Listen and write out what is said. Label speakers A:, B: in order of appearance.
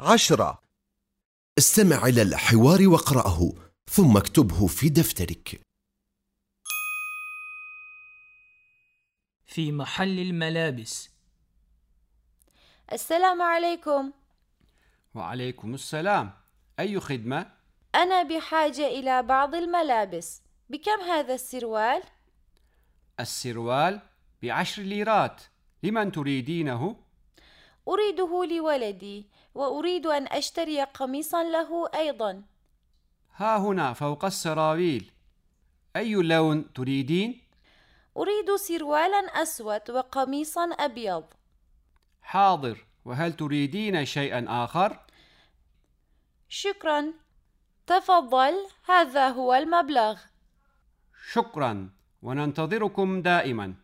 A: عشرة.
B: استمع إلى الحوار واقرأه ثم اكتبه في دفترك.
C: في محل الملابس.
D: السلام عليكم.
E: وعليكم السلام. أي خدمة؟
D: أنا بحاجة إلى بعض الملابس. بكم هذا السروال؟
E: السروال بعشر ليرات. لمن تريدينه؟
D: أريده لولدي وأريد أن أشتري قميصا له أيضا.
E: ها هنا فوق السراويل. أي لون تريدين؟
D: أريد سروالا أسود وقميصا أبيض.
E: حاضر. وهل تريدين شيئا آخر؟
D: شكرا. تفضل. هذا هو المبلغ.
E: شكرا. وننتظركم دائما.